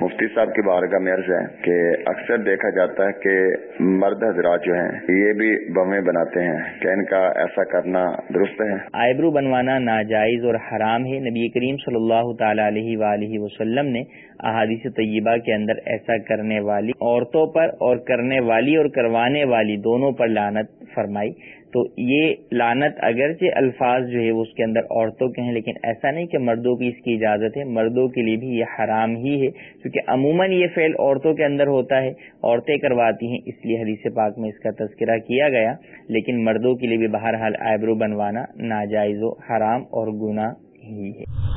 مفتی صاحب کی بارگاہ میں عرض ہے کہ اکثر دیکھا جاتا ہے کہ مرد حضرات جو ہیں، یہ بھی بمیں بناتے ہیں کہ ان کا ایسا کرنا درست ہے۔ آئیبرو بنوانا ناجائز اور حرام ہے۔ نبی کریم صلی اللہ تعالی علیہ وآلہ وسلم نے احادیث طیبہ کے اندر ایسا کرنے والی عورتوں پر اور کرنے والی اور کروانے والی دونوں پر لانت فرمائی۔ تو یہ لانت اگرچہ الفاظ جو ہے اس کے اندر عورتوں کے ہیں، لیکن ایسا نہیں کہ مردوں کی اس کی اجازت ہے۔ مردوں کے لیے بھی یہ حرام ہی ہے۔ کیونکہ عموماً یہ فعل عورتوں کے اندر ہوتا ہے، عورتیں کرواتی ہیں، اس لیے حدیث پاک میں اس کا تذکرہ کیا گیا۔ لیکن مردوں کے لیے بھی بہرحال آئبرو بنوانا ناجائز و حرام اور گناہ ہی ہے۔